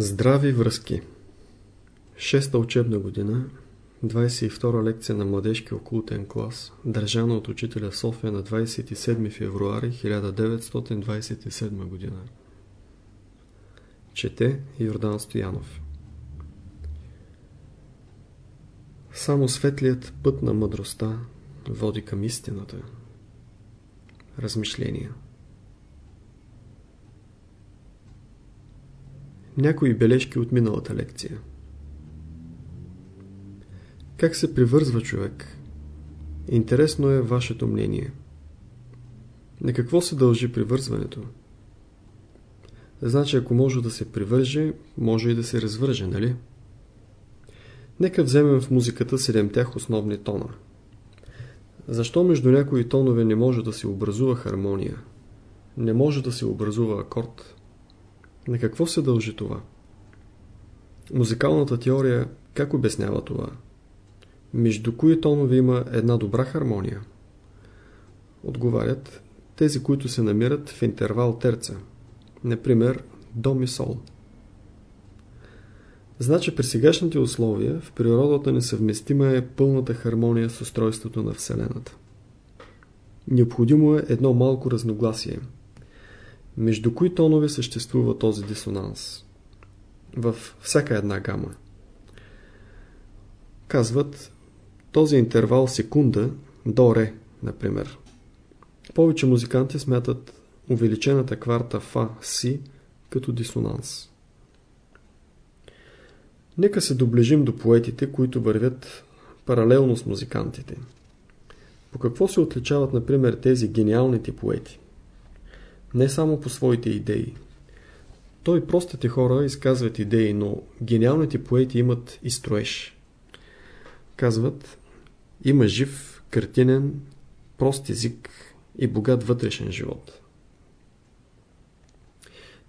Здрави връзки. Шеста учебна година 22 лекция на младежки окултен клас държана от учителя София на 27 февруари 1927 година. Чете Йордан Стоянов. Само светлият път на мъдростта води към истината. Размишления Някои бележки от миналата лекция. Как се привързва човек? Интересно е вашето мнение. На какво се дължи привързването? Значи, ако може да се привърже, може и да се развърже, нали? Нека вземем в музиката седемтях основни тона. Защо между някои тонове не може да се образува хармония? Не може да се образува акорд? На какво се дължи това? Музикалната теория как обяснява това? Между кои тонове има една добра хармония? Отговарят тези, които се намират в интервал терца. Например, до ми сол. Значи при сегашните условия в природата несъвместима е пълната хармония с устройството на Вселената. Необходимо е едно малко разногласие – между кои тонове съществува този дисонанс? В всяка една гама. Казват, този интервал секунда до ре, например. Повече музиканти смятат увеличената кварта фа си като дисонанс. Нека се доближим до поетите, които вървят паралелно с музикантите. По какво се отличават, например, тези гениалните поети? Не само по своите идеи. Той простите хора изказват идеи, но гениалните поети имат и строеж. Казват, има жив, картинен, прост език и богат вътрешен живот.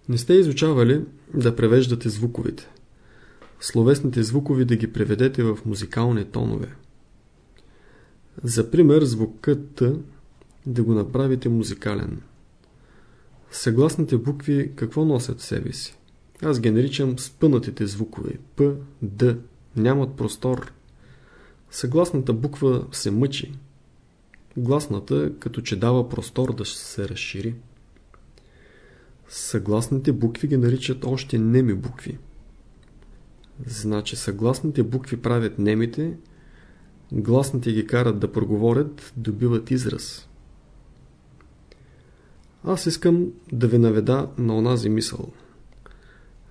Не сте изучавали да превеждате звуковите. Словесните звукови да ги преведете в музикални тонове. За пример звукът да го направите музикален. Съгласните букви какво носят в себе си? Аз ги наричам спънатите звукове. П, Д. Нямат простор. Съгласната буква се мъчи. Гласната като че дава простор да се разшири. Съгласните букви ги наричат още неми букви. Значи съгласните букви правят немите, гласните ги карат да проговорят, добиват израз. Аз искам да ви наведа на онази мисъл.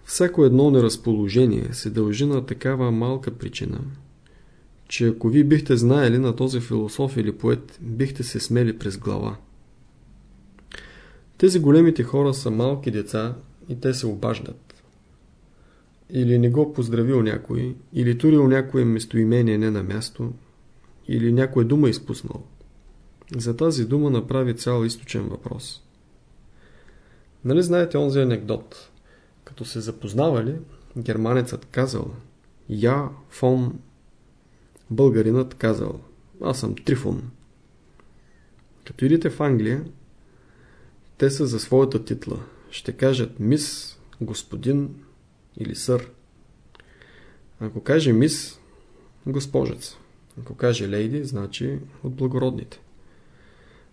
Всяко едно неразположение се дължи на такава малка причина, че ако ви бихте знаели на този философ или поет, бихте се смели през глава. Тези големите хора са малки деца и те се обаждат. Или не го поздравил някой, или турил някое местоимение не на място, или някоя дума изпуснал. За тази дума направи цял източен въпрос. Нали знаете онзи анекдот? Като се запознавали, германецът казал Я фон Българинът казал Аз съм Трифон. Като идете в Англия, те са за своята титла. Ще кажат мис, господин или сър. Ако каже мис, госпожец. Ако каже лейди, значи от благородните.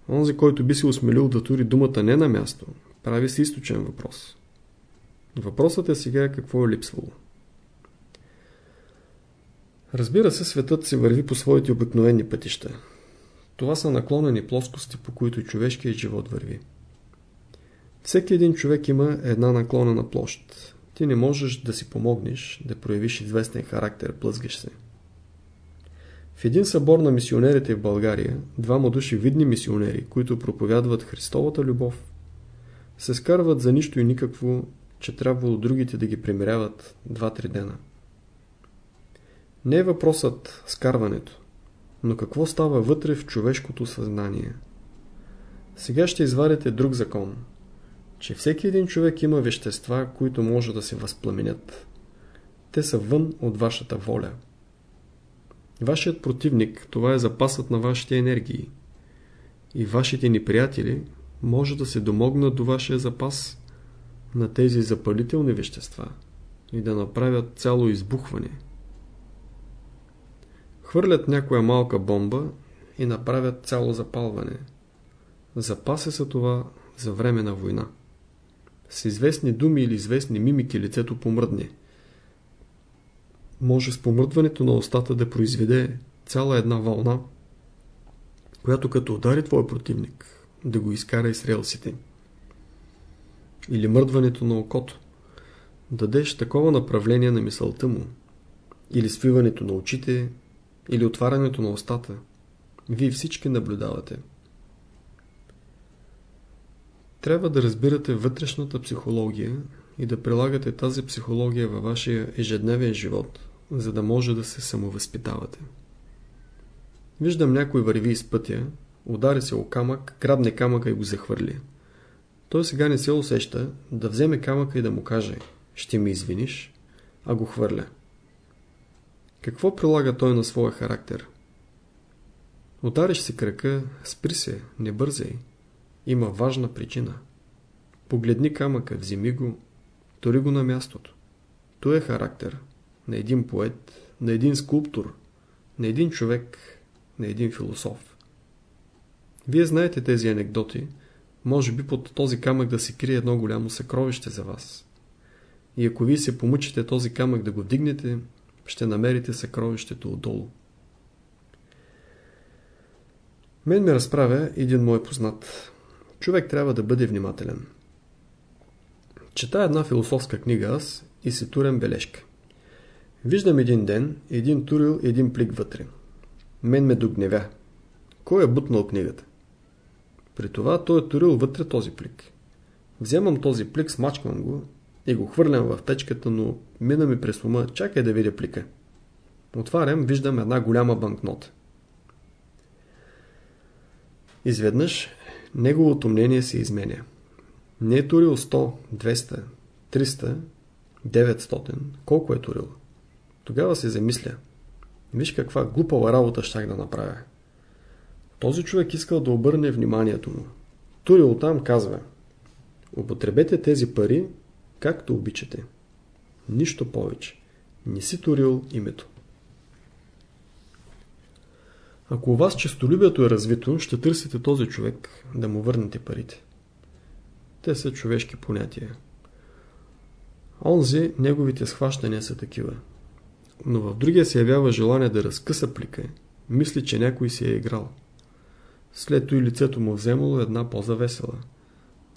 Онзи, който би се осмелил да тури думата не на място, прави се източен въпрос. Въпросът е сега какво е липсвало. Разбира се, светът се върви по своите обикновени пътища. Това са наклонени плоскости, по които човешкият живот върви. Всеки един човек има една наклонена площ. Ти не можеш да си помогнеш, да проявиш известен характер, плъзгаш се. В един събор на мисионерите в България, двама души видни мисионери, които проповядват Христовата любов, се скарват за нищо и никакво, че трябвало другите да ги примиряват 2-3 дена. Не е въпросът скарването, но какво става вътре в човешкото съзнание. Сега ще извадите друг закон, че всеки един човек има вещества, които може да се възпламенят. Те са вън от вашата воля. Вашият противник, това е запасът на вашите енергии. И вашите неприятели, може да се домогнат до вашия запас на тези запалителни вещества, и да направят цяло избухване. Хвърлят някоя малка бомба и направят цяло запалване. Запаси са това за време на война. С известни думи или известни мимики лицето помръдне. Може с помръдването на устата да произведе цяла една вълна, която като удари твой противник, да го изкара из релсите. Или мърдването на окото. Дадеш такова направление на мисълта му. Или свиването на очите, или отварянето на устата. Вие всички наблюдавате. Трябва да разбирате вътрешната психология и да прилагате тази психология във вашия ежедневен живот, за да може да се самовъзпитавате. Виждам някой върви из пътя, удари се о камък, грабне камъка и го захвърли. Той сега не се усеща да вземе камъка и да му каже «Ще ми извиниш», а го хвърля. Какво прилага той на своя характер? Удариш се крака, спри се, не бързай. Има важна причина. Погледни камъка, вземи го, тори го на мястото. То е характер на един поет, на един скулптор, на един човек, на един философ. Вие знаете тези анекдоти, може би под този камък да се крие едно голямо съкровище за вас. И ако вие се помъчите този камък да го вдигнете, ще намерите съкровището отдолу. Мен ме разправя един мой познат. Човек трябва да бъде внимателен. Чета една философска книга аз и си турям бележка. Виждам един ден, един турил, един плик вътре. Мен ме догневя. Кой е бутнал книгата? При това той е турил вътре този плик. Вземам този плик, смачквам го и го хвърлям в печката, но мина ми през ума, чакай да видя плика. Отварям, виждам една голяма банкнота. Изведнъж неговото мнение се изменя. Не е турил 100, 200, 300, 900. Колко е турил? Тогава се замисля. Виж каква глупава работа щях да направя. Този човек искал да обърне вниманието му. Турил там казва Употребете тези пари, както обичате. Нищо повече. Не си турил името. Ако у вас честолюбието е развито, ще търсите този човек да му върнете парите. Те са човешки понятия. Онзи, неговите схващания са такива. Но в другия се явява желание да разкъса плика. Мисли, че някой си е играл. След и лицето му вземало една поза весела.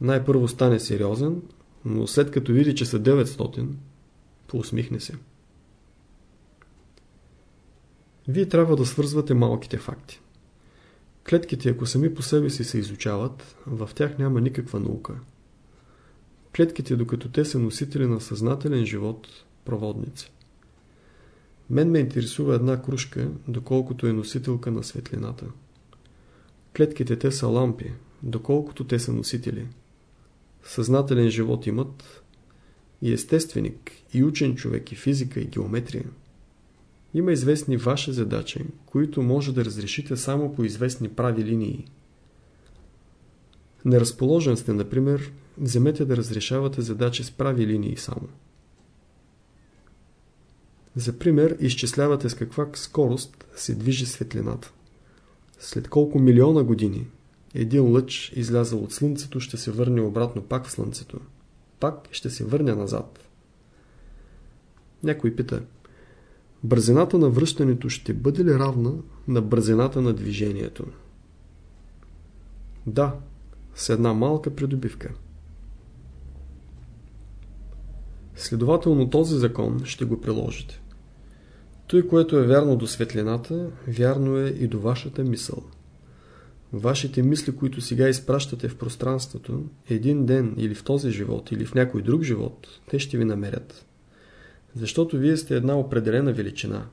Най-първо стане сериозен, но след като види, че са 900, поусмихне се. Вие трябва да свързвате малките факти. Клетките, ако сами по себе си се изучават, в тях няма никаква наука. Клетките, докато те са носители на съзнателен живот, проводници. Мен ме интересува една кружка, доколкото е носителка на светлината. Клетките те са лампи, доколкото те са носители. Съзнателен живот имат и естественик, и учен човек, и физика, и геометрия. Има известни ваши задачи, които може да разрешите само по известни прави линии. Неразположен сте, например, вземете да разрешавате задачи с прави линии само. За пример, изчислявате с каква скорост се движи светлината. След колко милиона години един лъч, излязъл от Слънцето, ще се върне обратно пак в Слънцето. Пак ще се върне назад. Някой пита, бързината на връщането ще бъде ли равна на бързината на движението? Да, с една малка придобивка. Следователно този закон ще го приложите. Той, което е вярно до светлината, вярно е и до вашата мисъл. Вашите мисли, които сега изпращате в пространството, един ден или в този живот, или в някой друг живот, те ще ви намерят. Защото вие сте една определена величина,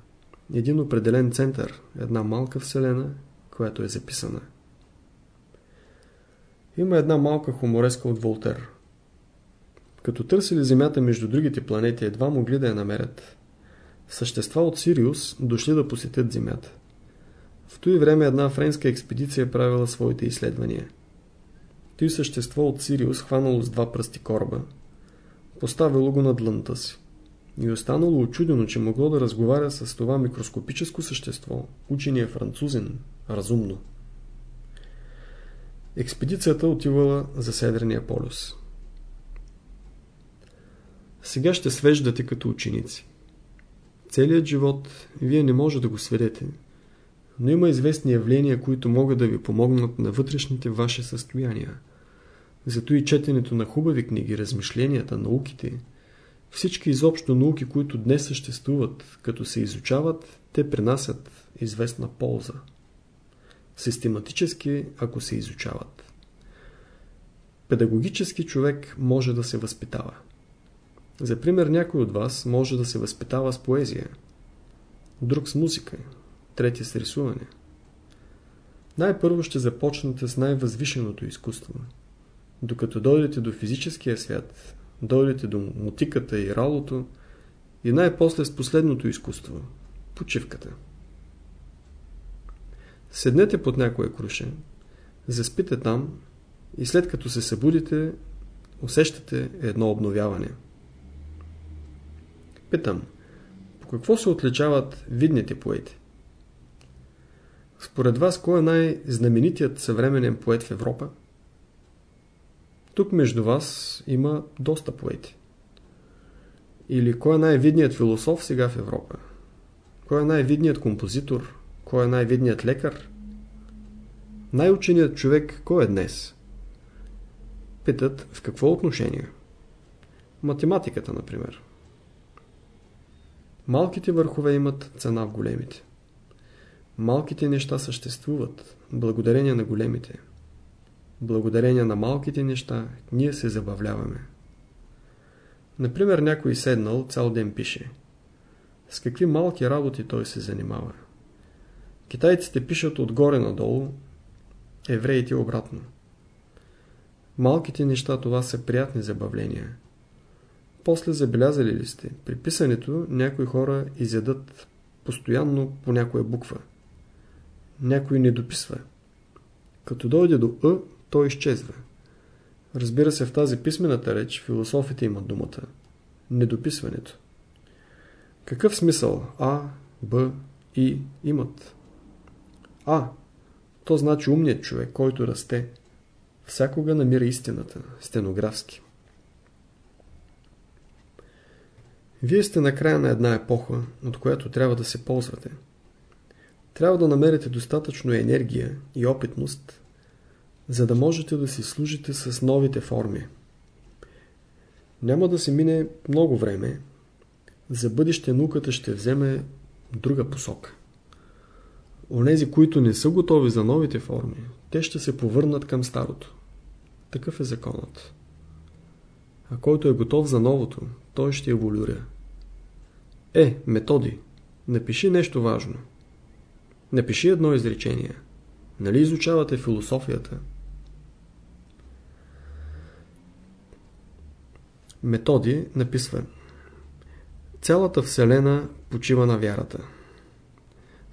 един определен център, една малка вселена, която е записана. Има една малка хумореска от Волтер. Като търсили Земята между другите планети, едва могли да я намерят. Същества от Сириус дошли да посетят Земята. В този време една френска експедиция правила своите изследвания. Той същество от Сириус хванало с два пръсти кораба, поставило го над лънта си. и останало очудено, че могло да разговаря с това микроскопическо същество, учения французин, разумно. Експедицията отивала за Северния полюс. Сега ще свеждате като ученици. Целият живот вие не може да го сведете, но има известни явления, които могат да ви помогнат на вътрешните ваши състояния. Зато и четенето на хубави книги, размишленията, науките, всички изобщо науки, които днес съществуват, като се изучават, те принасят известна полза. Систематически, ако се изучават. Педагогически човек може да се възпитава. За пример, някой от вас може да се възпитава с поезия, друг с музика, трети с рисуване. Най-първо ще започнете с най-възвишеното изкуство. Докато дойдете до физическия свят, дойдете до мутиката и ралото и най-после с последното изкуство – почивката. Седнете под някоя круша, заспите там и след като се събудите, усещате едно обновяване. Питам, по какво се отличават видните поети? Според вас, кой е най-знаменитият съвременен поет в Европа? Тук между вас има доста поети. Или кой е най-видният философ сега в Европа? Кой е най-видният композитор? Кой е най-видният лекар? Най-ученият човек кой е днес? Питат в какво отношение? Математиката, например. Малките върхове имат цена в големите. Малките неща съществуват благодарение на големите. Благодарение на малките неща ние се забавляваме. Например, някой седнал, цял ден пише. С какви малки работи той се занимава. Китайците пишат отгоре надолу, евреите обратно. Малките неща това са приятни забавления. После забелязали ли сте, при писането някои хора изядат постоянно по някоя буква. Някой не дописва. Като дойде до Ъ, той изчезва. Разбира се, в тази писмената реч философите имат думата. Недописването. Какъв смисъл А, Б, И имат? А. То значи умният човек, който расте. Всякога намира истината, стенографски. Вие сте на края на една епоха, от която трябва да се ползвате. Трябва да намерите достатъчно енергия и опитност, за да можете да си служите с новите форми. Няма да се мине много време, за бъдеще науката ще вземе друга посока. Онези, които не са готови за новите форми, те ще се повърнат към старото. Такъв е законът. А който е готов за новото, той ще еволюира. Е, методи, напиши нещо важно. Напиши едно изречение. Нали изучавате философията? Методи написва Цялата Вселена почива на вярата.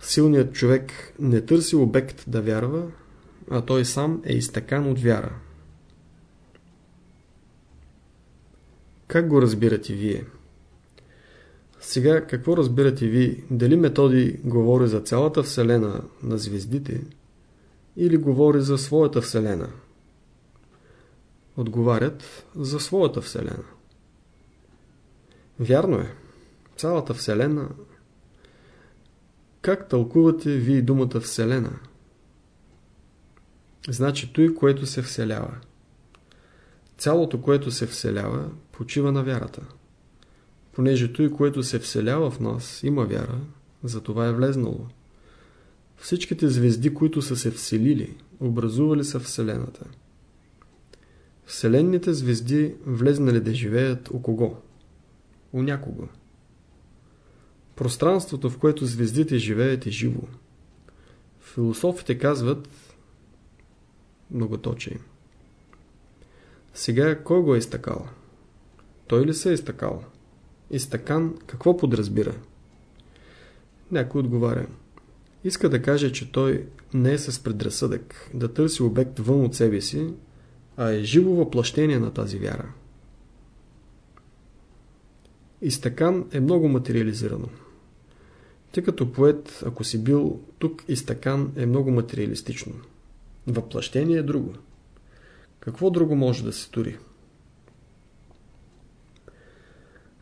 Силният човек не търси обект да вярва, а той сам е изтъкан от вяра. Как го разбирате вие? Сега, какво разбирате ви? Дали методи говори за цялата Вселена на звездите или говори за своята Вселена? Отговарят за своята Вселена. Вярно е. Цялата Вселена... Как тълкувате ви думата Вселена? Значи той, което се вселява. Цялото, което се вселява, почива на вярата. Понеже той, което се вселява в нас, има вяра, затова е влезнало. Всичките звезди, които са се вселили, образували са Вселената. Вселенните звезди влезнали да живеят у кого? У някого. Пространството, в което звездите живеят е живо. Философите казват многоточие. Сега кой го е изтъкал? Той ли се е изтъкал? Изтъкан какво подразбира? Някой отговаря. Иска да каже, че той не е с предразсъдък, да търси обект вън от себе си, а е живо въплъщение на тази вяра. Истакан е много материализирано. Тъй като поет, ако си бил тук Истакан е много материалистично. Въплъщение е друго. Какво друго може да се тури?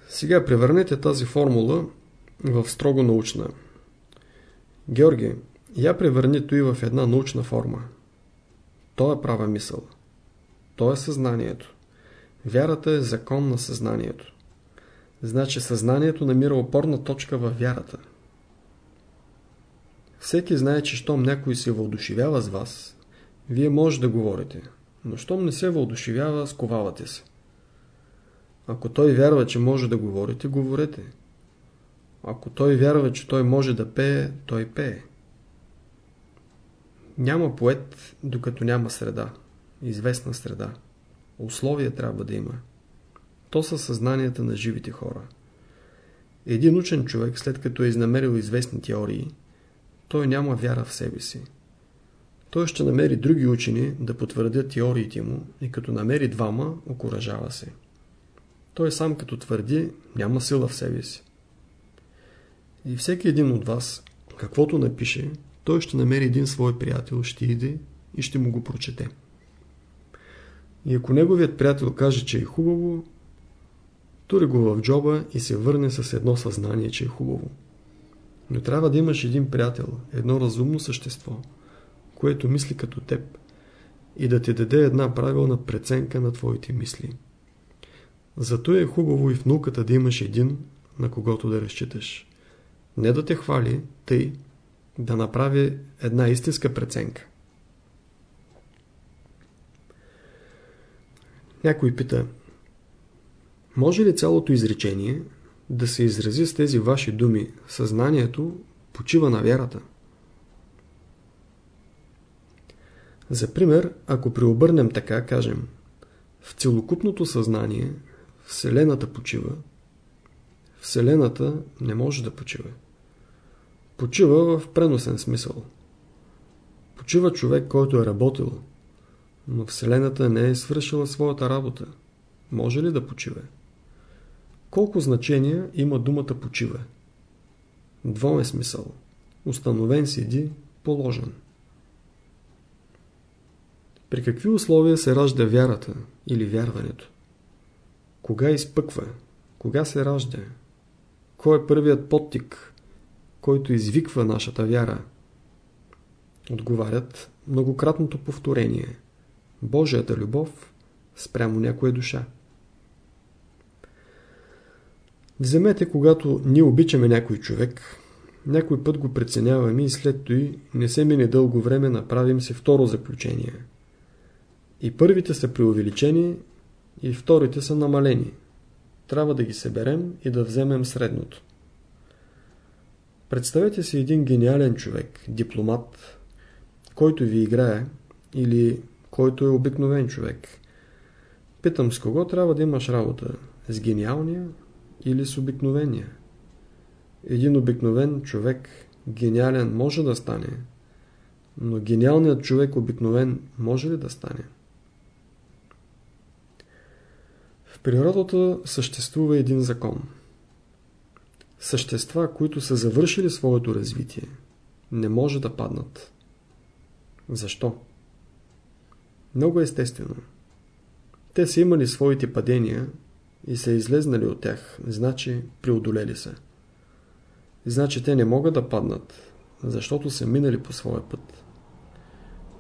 Сега превърнете тази формула в строго научна. Георги, я превърни и в една научна форма. То е права мисъл. То е съзнанието. Вярата е закон на съзнанието. Значи съзнанието намира опорна точка във вярата. Всеки знае, че щом някой се въодушевява с вас, вие може да говорите, но щом не се въодушевява, сковавате се. Ако той вярва, че може да говорите, говорете. Ако той вярва, че той може да пее, той пее. Няма поет, докато няма среда. Известна среда. Условия трябва да има. То са съзнанията на живите хора. Един учен човек, след като е изнамерил известни теории, той няма вяра в себе си. Той ще намери други учени да потвърдят теориите му и като намери двама, окоръжава се. Той сам като твърди, няма сила в себе си. И всеки един от вас, каквото напише, той ще намери един свой приятел, ще иде и ще му го прочете. И ако неговият приятел каже, че е хубаво, тури го в джоба и се върне с едно съзнание, че е хубаво. Но трябва да имаш един приятел, едно разумно същество, което мисли като теб и да ти даде една правилна преценка на твоите мисли. Зато е хубаво и в науката да имаш един, на когото да разчиташ. Не да те хвали, тъй, да направи една истинска преценка. Някой пита, може ли цялото изречение да се изрази с тези ваши думи? Съзнанието почива на вярата. За пример, ако преобърнем така, кажем, в целокупното съзнание Вселената почива, Вселената не може да почива. Почива в преносен смисъл. Почива човек, който е работил, но Вселената не е свършила своята работа. Може ли да почива? Колко значения има думата почива? Двоен смисъл. Установен седи, положен. При какви условия се ражда вярата или вярването? Кога изпъква? Кога се ражда? Кой е първият подтик, който извиква нашата вяра? Отговарят многократното повторение. Божията любов спрямо някоя душа. Вземете, когато ние обичаме някой човек, някой път го преценяваме и след той не се мине дълго време направим си второ заключение. И първите са преувеличени, и вторите са намалени. Трябва да ги съберем и да вземем средното. Представете си един гениален човек, дипломат, който ви играе или който е обикновен човек. Питам с кого трябва да имаш работа? С гениалния или с обикновения? Един обикновен човек, гениален може да стане, но гениалният човек обикновен може ли да стане? В природата съществува един закон. Същества, които са завършили своето развитие, не може да паднат. Защо? Много естествено. Те са имали своите падения и са излезнали от тях, значи преодолели са. Значи те не могат да паднат, защото са минали по своя път.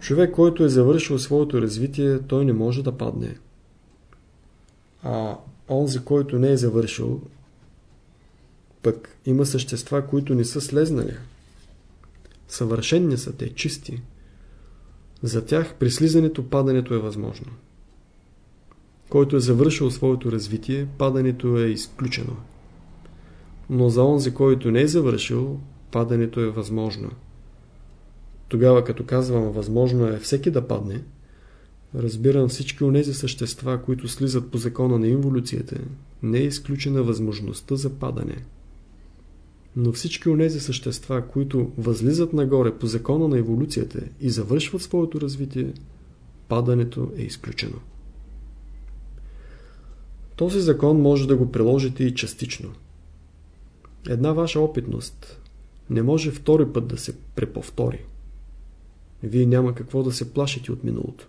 Човек, който е завършил своето развитие, той не може да падне. А онзи, който не е завършил, пък има същества, които не са слезнали. Съвършенни са те, чисти. За тях при слизането падането е възможно. Който е завършил своето развитие, падането е изключено. Но за онзи, който не е завършил, падането е възможно. Тогава, като казвам възможно е всеки да падне, разбирам всички онези същества, които слизат по закона на инволюцията, не е изключена възможността за падане. Но всички онези същества, които възлизат нагоре по закона на еволюцията и завършват своето развитие, падането е изключено. Този закон може да го приложите и частично. Една ваша опитност не може втори път да се преповтори. Вие няма какво да се плашите от миналото.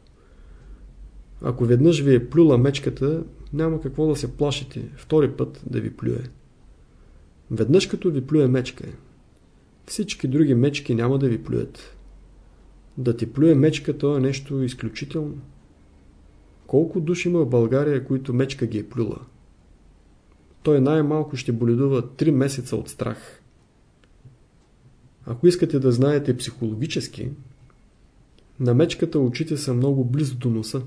Ако веднъж ви е плюла мечката, няма какво да се плашите втори път да ви плюе. Веднъж като ви плюе мечка, всички други мечки няма да ви плюят. Да ти плюе мечка, то е нещо изключително. Колко души има в България, които мечка ги е плюла? Той най-малко ще боледува 3 месеца от страх. Ако искате да знаете психологически, на мечката очите са много близо до носа.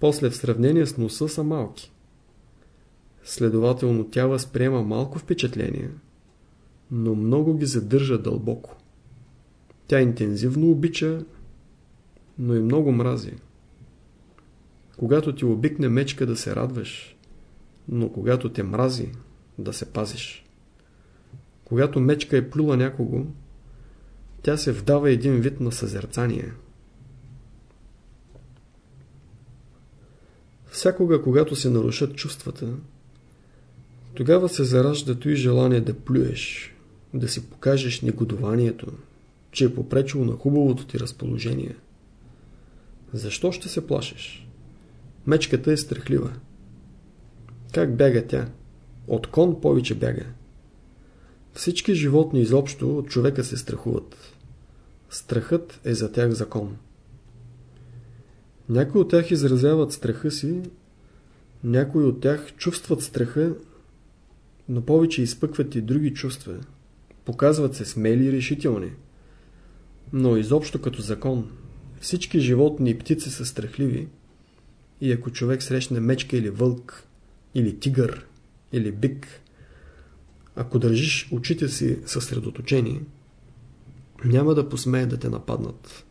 После в сравнение с носа са малки. Следователно тя възприема малко впечатление, но много ги задържа дълбоко. Тя интензивно обича, но и много мрази. Когато ти обикне мечка да се радваш, но когато те мрази, да се пазиш. Когато мечка е плюла някого, тя се вдава един вид на съзерцание. Всякога, когато се нарушат чувствата, тогава се заражда и желание да плюеш, да си покажеш негодованието, че е попречило на хубавото ти разположение. Защо ще се плашиш? Мечката е страхлива. Как бяга тя? От кон повече бяга. Всички животни изобщо от човека се страхуват. Страхът е за тях закон. Някои от тях изразяват страха си, някои от тях чувстват страха, но повече изпъкват и други чувства. Показват се смели и решителни. Но изобщо като закон, всички животни и птици са страхливи и ако човек срещне мечка или вълк, или тигър, или бик, ако държиш очите си съсредоточени, няма да посмее да те нападнат.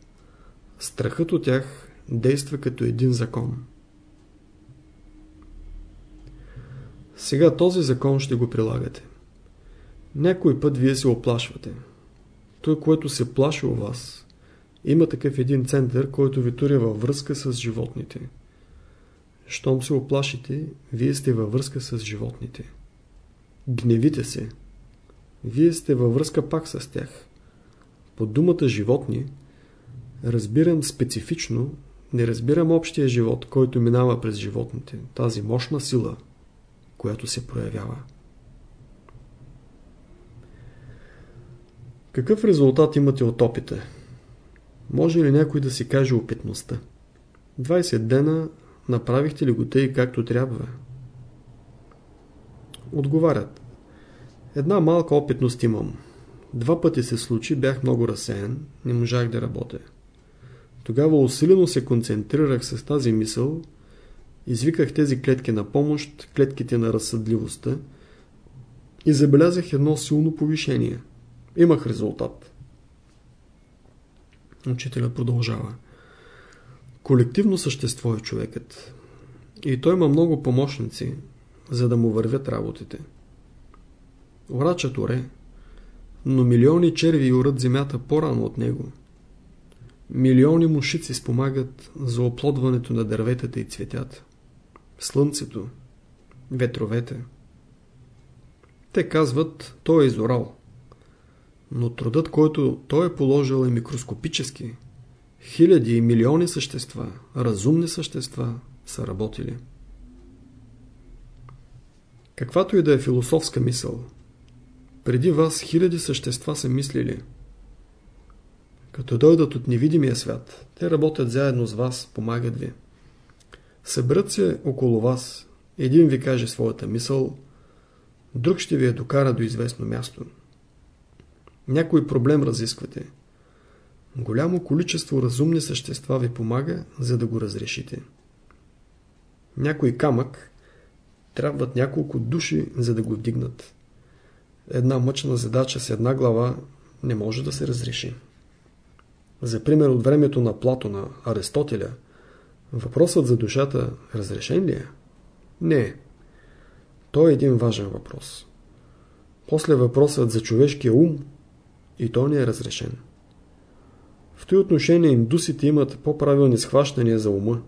Страхът от тях действа като един закон. Сега този закон ще го прилагате. Някой път вие се оплашвате. Той, което се плаши у вас, има такъв един център, който ви туря във връзка с животните. Щом се оплашите, вие сте във връзка с животните. Гневите се. Вие сте във връзка пак с тях. По думата животни разбирам специфично, не разбирам общия живот, който минава през животните, тази мощна сила, която се проявява. Какъв резултат имате от опита? Може ли някой да си каже опитността? 20 дена направихте ли го тъй както трябва? Отговарят. Една малка опитност имам. Два пъти се случи, бях много разсеян, не можах да работя. Тогава усилено се концентрирах с тази мисъл, извиках тези клетки на помощ, клетките на разсъдливостта и забелязах едно силно повишение. Имах резултат. Учителя продължава. Колективно същество е човекът. И той има много помощници, за да му вървят работите. Орачът оре, но милиони черви урат земята по-рано от него. Милиони мушици спомагат за оплодването на дърветата и цветята. Слънцето, ветровете. Те казват, той е изорал. Но трудът, който той е положил е микроскопически. Хиляди и милиони същества, разумни същества са работили. Каквато и да е философска мисъл, преди вас хиляди същества са мислили. Като дойдат от невидимия свят, те работят заедно с вас, помагат ви. Събрат се около вас, един ви каже своята мисъл, друг ще ви я докара до известно място. Някой проблем разисквате. Голямо количество разумни същества ви помага, за да го разрешите. Някой камък трябват няколко души, за да го вдигнат една мъчна задача с една глава не може да се разреши. За пример от времето на Платона, Аристотеля, въпросът за душата разрешен ли е? Не. То е един важен въпрос. После въпросът за човешкия ум и то не е разрешен. В този отношение индусите имат по-правилни схващания за ума.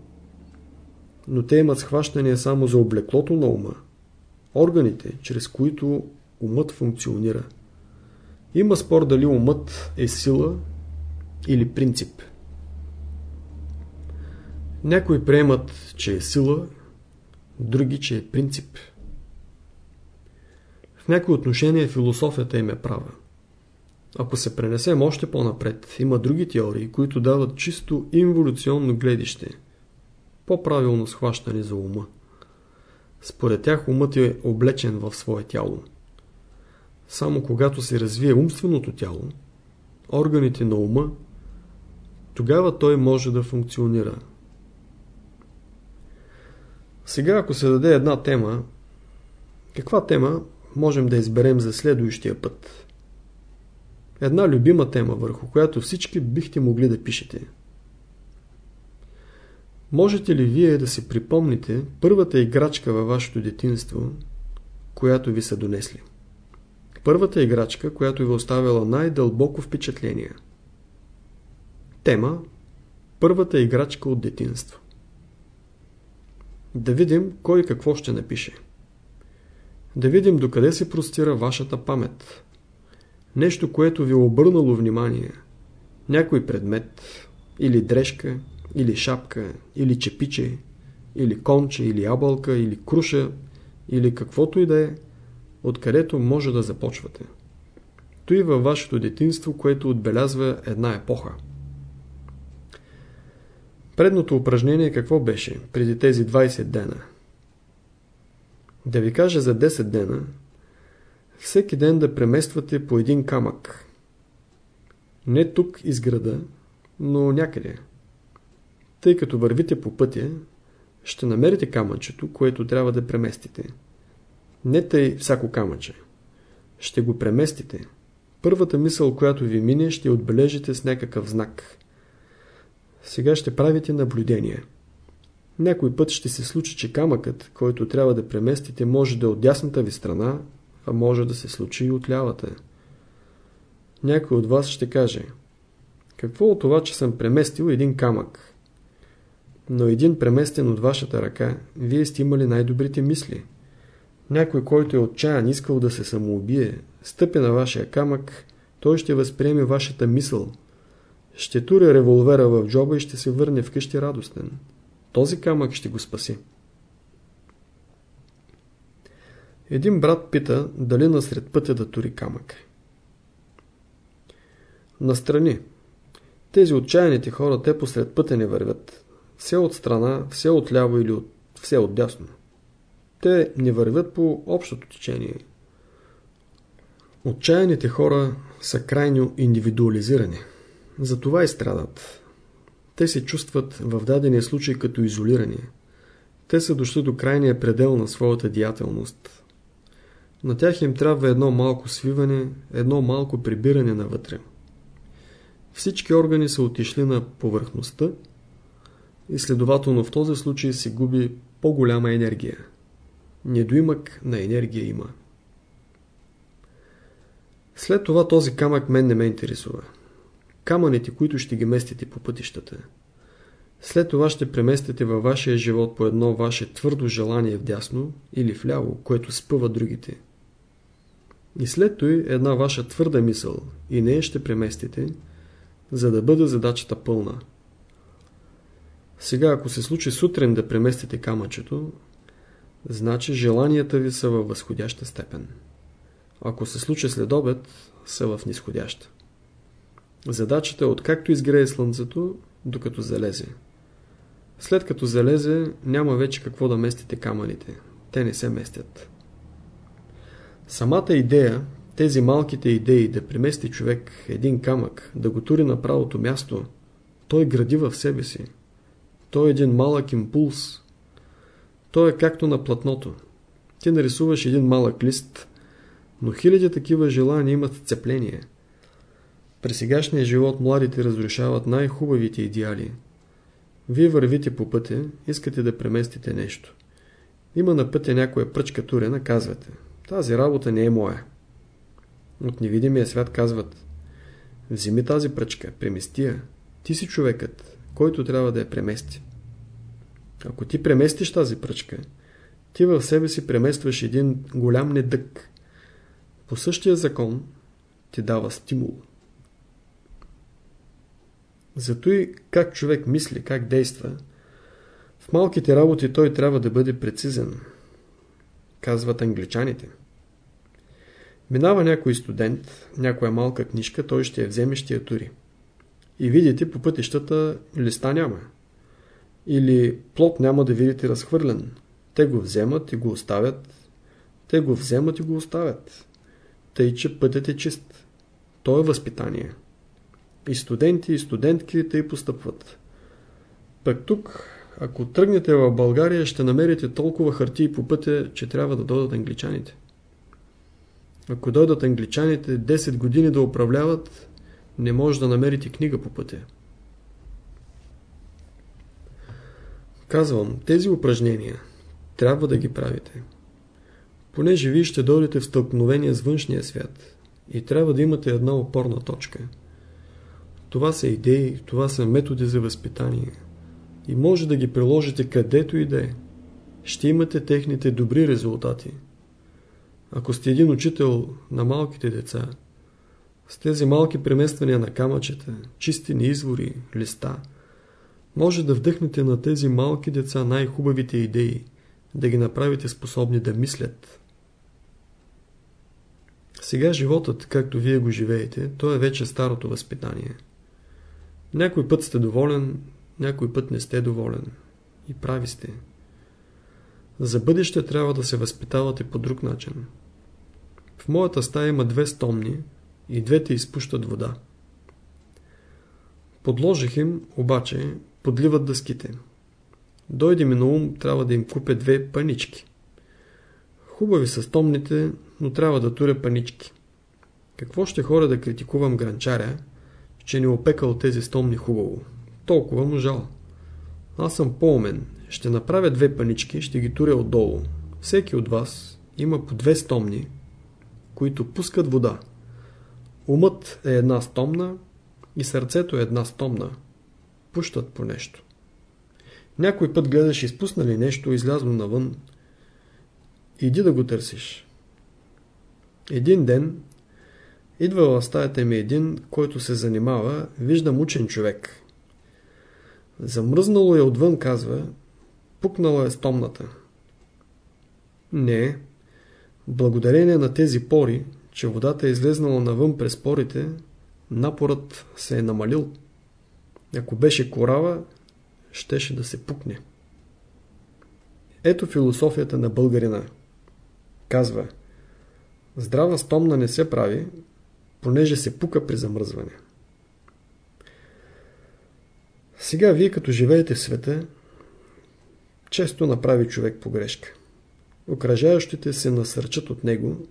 но те имат схващане само за облеклото на ума, органите, чрез които умът функционира. Има спор дали умът е сила или принцип. Някои приемат, че е сила, други, че е принцип. В някои отношения философията им е права. Ако се пренесем още по-напред, има други теории, които дават чисто инволюционно гледище, по-правилно схващане за ума. Според тях умът е облечен в свое тяло. Само когато се развие умственото тяло, органите на ума, тогава той може да функционира. Сега, ако се даде една тема, каква тема можем да изберем за следващия път? Една любима тема, върху която всички бихте могли да пишете. Можете ли вие да си припомните първата играчка във вашето детинство, която ви са донесли? Първата играчка, която ви е оставила най-дълбоко впечатление. Тема Първата играчка от детинство. Да видим кой какво ще напише. Да видим докъде се простира вашата памет. Нещо, което ви е обърнало внимание. Някой предмет, или дрежка, или шапка, или чепиче, или конче, или ябълка, или круша, или каквото и да е, откъдето може да започвате. Той във вашето детинство, което отбелязва една епоха. Предното упражнение какво беше преди тези 20 дена? Да ви кажа за 10 дена, всеки ден да премествате по един камък. Не тук из града, но някъде. Тъй като вървите по пътя, ще намерите камъчето, което трябва да преместите. Не тъй всяко камъче. Ще го преместите. Първата мисъл, която ви мине, ще отбележите с някакъв знак. Сега ще правите наблюдение. Някой път ще се случи, че камъкът, който трябва да преместите, може да е от дясната ви страна, а може да се случи и от лявата. Някой от вас ще каже Какво от това, че съм преместил един камък? Но един преместен от вашата ръка, вие сте имали най-добрите мисли. Някой, който е отчаян, искал да се самоубие, стъпи на вашия камък, той ще възприеме вашата мисъл. Ще туре револвера в джоба и ще се върне вкъщи радостен. Този камък ще го спаси. Един брат пита дали насред пътя да тури камък. Настрани. Тези отчаяните хора, те посред пътя не вървят. Все от страна, все от ляво или от, все от дясно. Те не вървят по общото течение. Отчаяните хора са крайно индивидуализирани. Затова и страдат. Те се чувстват в дадения случай като изолирани. Те са дошли до крайния предел на своята деятелност. На тях им трябва едно малко свиване, едно малко прибиране навътре. Всички органи са отишли на повърхността и следователно в този случай се губи по-голяма енергия. Недоимък на енергия има. След това този камък мен не ме интересува. Камъните, които ще ги местите по пътищата. След това ще преместите във вашия живот по едно ваше твърдо желание вдясно или вляво, което спъва другите. И след той една ваша твърда мисъл и нея ще преместите, за да бъде задачата пълна. Сега, ако се случи сутрин да преместите камъчето, значи желанията ви са във възходяща степен. Ако се случи след обед, са в нисходяща. Задачата е откакто изгрее слънцето, докато залезе. След като залезе, няма вече какво да местите камъните. Те не се местят. Самата идея, тези малките идеи да премести човек един камък, да го тури на правото място, той гради в себе си. Той е един малък импулс. Той е както на платното. Ти нарисуваш един малък лист, но хиляди такива желания имат цепление. При сегашния живот младите разрушават най-хубавите идеали. Вие вървите по пътя, искате да преместите нещо. Има на пътя някоя пръчка турена, казвате. Тази работа не е моя. От невидимия свят казват. Вземи тази пръчка, премести я. Ти си човекът, който трябва да я премести. Ако ти преместиш тази пръчка, ти в себе си преместваш един голям недък. По същия закон ти дава стимул. Зато и как човек мисли, как действа, в малките работи той трябва да бъде прецизен, казват англичаните. Минава някой студент, някоя малка книжка, той ще я вземе, ще я тури. И видите, по пътищата листа няма. Или плод няма да видите разхвърлен. Те го вземат и го оставят. Те го вземат и го оставят. Тъй, че пътят е чист. То е възпитание. И студенти, и студентки тъй постъпват. Пък тук, ако тръгнете в България, ще намерите толкова хартии по пътя, че трябва да дойдат англичаните. Ако дойдат англичаните 10 години да управляват, не може да намерите книга по пътя. Казвам, тези упражнения трябва да ги правите. Понеже вие ще дойдете в стълкновение с външния свят и трябва да имате една опорна точка. Това са идеи, това са методи за възпитание и може да ги приложите където и да е. Ще имате техните добри резултати. Ако сте един учител на малките деца, с тези малки премествания на камъчета, чистени извори, листа, може да вдъхнете на тези малки деца най-хубавите идеи, да ги направите способни да мислят. Сега животът, както вие го живеете, то е вече старото възпитание. Някой път сте доволен, някой път не сте доволен. И прави сте. За бъдеще трябва да се възпитавате по друг начин. В моята стая има две стомни и двете изпущат вода. Подложих им, обаче, подливат дъските. Дойде ми на ум, трябва да им купя две панички. Хубави са стомните, но трябва да туря панички. Какво ще хора да критикувам гранчаря, че не опекал тези стомни хубаво? Толкова му жал. Аз съм по-умен. Ще направя две панички, ще ги туря отдолу. Всеки от вас има по две стомни, които пускат вода. Умът е една стомна и сърцето е една стомна. Пущат по нещо. Някой път гледаш изпуснали нещо, излязло навън. Иди да го търсиш. Един ден идва в стаята ми един, който се занимава, виждам учен човек. Замръзнало е отвън, казва, пукнала е стомната. Не, благодарение на тези пори, че водата е излезнала навън през порите, напорът се е намалил. Ако беше корава, щеше да се пукне. Ето философията на българина. Казва, здрава стомна не се прави, понеже се пука при замръзване. Сега вие като живеете в света, често направи човек погрешка. Окръжаващите се насърчат от него,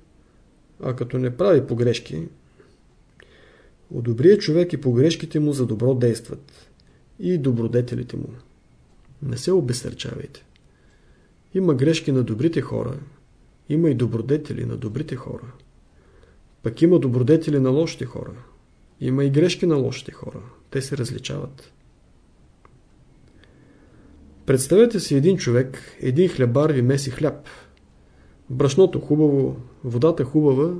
а като не прави погрешки, у добрия човек и погрешките му за добро действат и добродетелите му. Не се обесърчавайте. Има грешки на добрите хора, има и добродетели на добрите хора. Пък има добродетели на лошите хора. Има и грешки на лошите хора. Те се различават. Представете си един човек, един хлебар ви меси хляб. Брашното хубаво, водата хубава,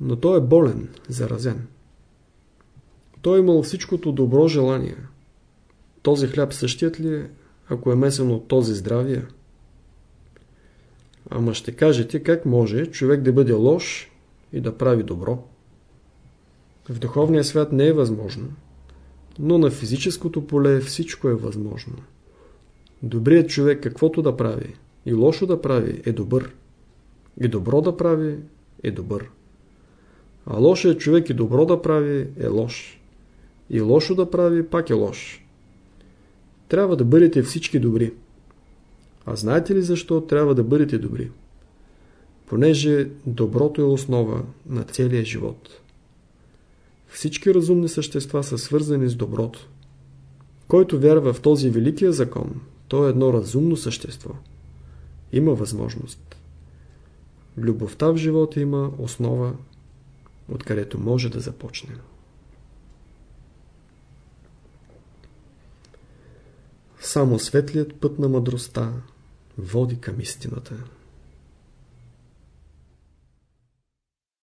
но той е болен, заразен. Той е имал всичкото добро желание. Този хляб същият ли е, ако е месен от този здравия? Ама ще кажете как може човек да бъде лош и да прави добро. В духовния свят не е възможно, но на физическото поле всичко е възможно. Добрият човек каквото да прави и лошо да прави е добър. И добро да прави е добър. А лошият човек и добро да прави е лош. И лошо да прави пак е лош. Трябва да бъдете всички добри. А знаете ли защо трябва да бъдете добри? Понеже доброто е основа на целия живот. Всички разумни същества са свързани с доброто. Който вярва в този великия закон, то е едно разумно същество. Има възможност. Любовта в живота има основа, откъдето може да започне. Само светлият път на мъдростта води към истината.